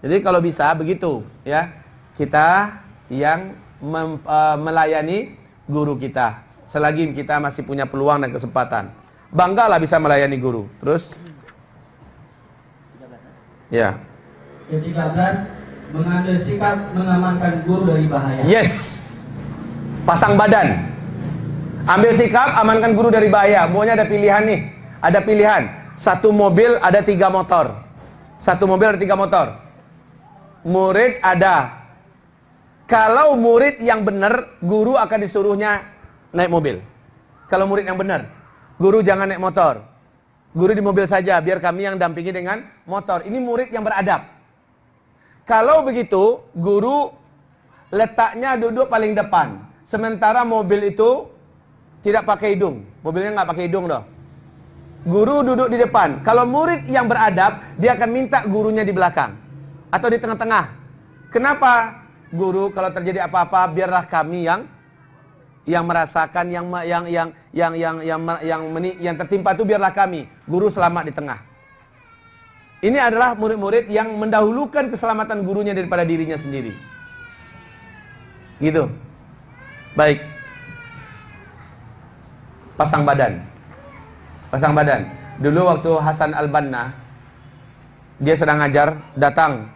Jadi kalau bisa begitu ya. Kita yang mem, uh, melayani guru kita selagi kita masih punya peluang dan kesempatan. Banggalah bisa melayani guru. Terus Ya. Yang 13 mengambil sikap mengamankan guru dari bahaya. Yes. Pasang badan. Ambil sikap amankan guru dari bahaya. Pokoknya ada pilihan nih. Ada pilihan. Satu mobil ada tiga motor. Satu mobil ada tiga motor. Murid ada. Kalau murid yang benar, guru akan disuruhnya naik mobil. Kalau murid yang benar, guru jangan naik motor. Guru di mobil saja, biar kami yang dampingi dengan motor. Ini murid yang beradab. Kalau begitu, guru letaknya duduk paling depan. Sementara mobil itu tidak pakai hidung. Mobilnya nggak pakai hidung dong. Guru duduk di depan. Kalau murid yang beradab, dia akan minta gurunya di belakang atau di tengah-tengah. Kenapa? Guru kalau terjadi apa-apa biarlah kami yang yang merasakan yang yang yang yang yang yang yang, meni, yang tertimpa itu biarlah kami. Guru selamat di tengah. Ini adalah murid-murid yang mendahulukan keselamatan gurunya daripada dirinya sendiri. Gitu. Baik. Pasang badan pasang badan. Dulu waktu Hasan Al-Banna dia sedang ngajar, datang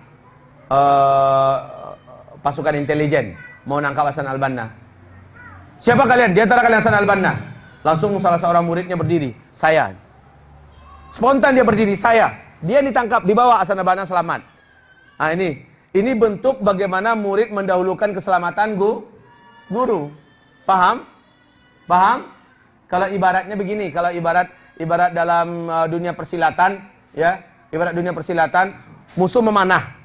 uh, pasukan intelijen mau nangkap Hasan Al-Banna. Siapa kalian? Di antara kalian Hasan Al-Banna? Langsung salah seorang muridnya berdiri, saya. Spontan dia berdiri, saya. Dia ditangkap, dibawa Hasan Al-Banna selamat. Nah ini, ini bentuk bagaimana murid mendahulukan keselamatan gu, guru. Paham? Paham? Kalau ibaratnya begini, kalau ibarat ibarat dalam uh, dunia persilatan ya ibarat dunia persilatan musuh memanah.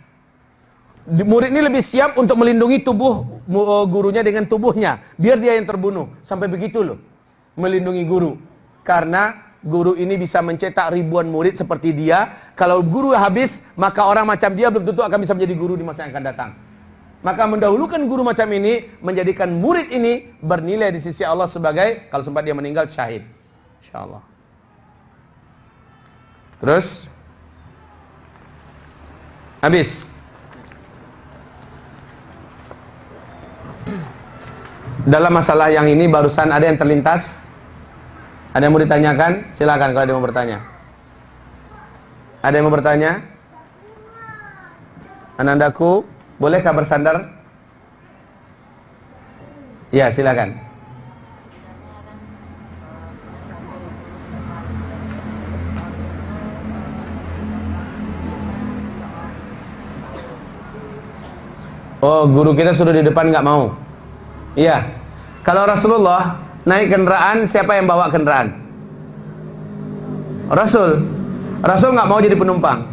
Murid ini lebih siap untuk melindungi tubuh uh, gurunya dengan tubuhnya biar dia yang terbunuh. Sampai begitu loh melindungi guru. Karena guru ini bisa mencetak ribuan murid seperti dia. Kalau guru habis maka orang macam dia belum tentu akan bisa menjadi guru di masa yang akan datang. Maka mendahulukan guru macam ini menjadikan murid ini bernilai di sisi Allah sebagai kalau sempat dia meninggal syahid. Insyaallah Terus habis. Dalam masalah yang ini barusan ada yang terlintas. Ada yang mau ditanyakan? Silakan kalau ada yang mau bertanya. Ada yang mau bertanya? Anandaku, bolehkah bersandar? Ya, silakan. Oh, guru kita sudah di depan nggak mau. Iya. Kalau Rasulullah naik kendaraan, siapa yang bawa kendaraan? Rasul. Rasul nggak mau jadi penumpang.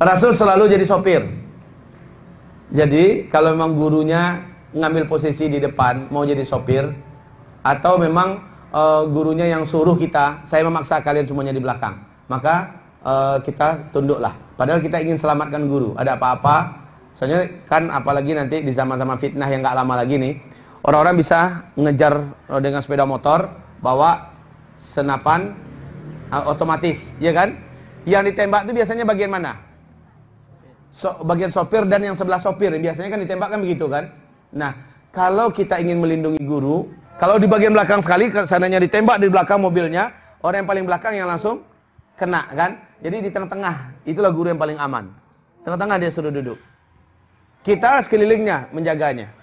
Rasul selalu jadi sopir. Jadi kalau memang gurunya ngambil posisi di depan, mau jadi sopir, atau memang uh, gurunya yang suruh kita, saya memaksa kalian semuanya di belakang, maka uh, kita tunduklah. Padahal kita ingin selamatkan guru. Ada apa-apa, Soalnya kan apalagi nanti di zaman-zaman fitnah yang gak lama lagi nih, orang-orang bisa ngejar eh, dengan sepeda motor, bawa senapan uh, otomatis, ya kan? Yang ditembak itu biasanya bagian mana? So, bagian sopir dan yang sebelah sopir, biasanya kan ditembak kan begitu kan? Nah, kalau kita ingin melindungi guru, kalau di bagian belakang sekali, seandainya ditembak di belakang mobilnya, orang yang paling belakang yang langsung kena kan? Jadi di tengah-tengah, itulah guru yang paling aman. Tengah-tengah dia suruh duduk. Kita sekelilingnya menjaganya.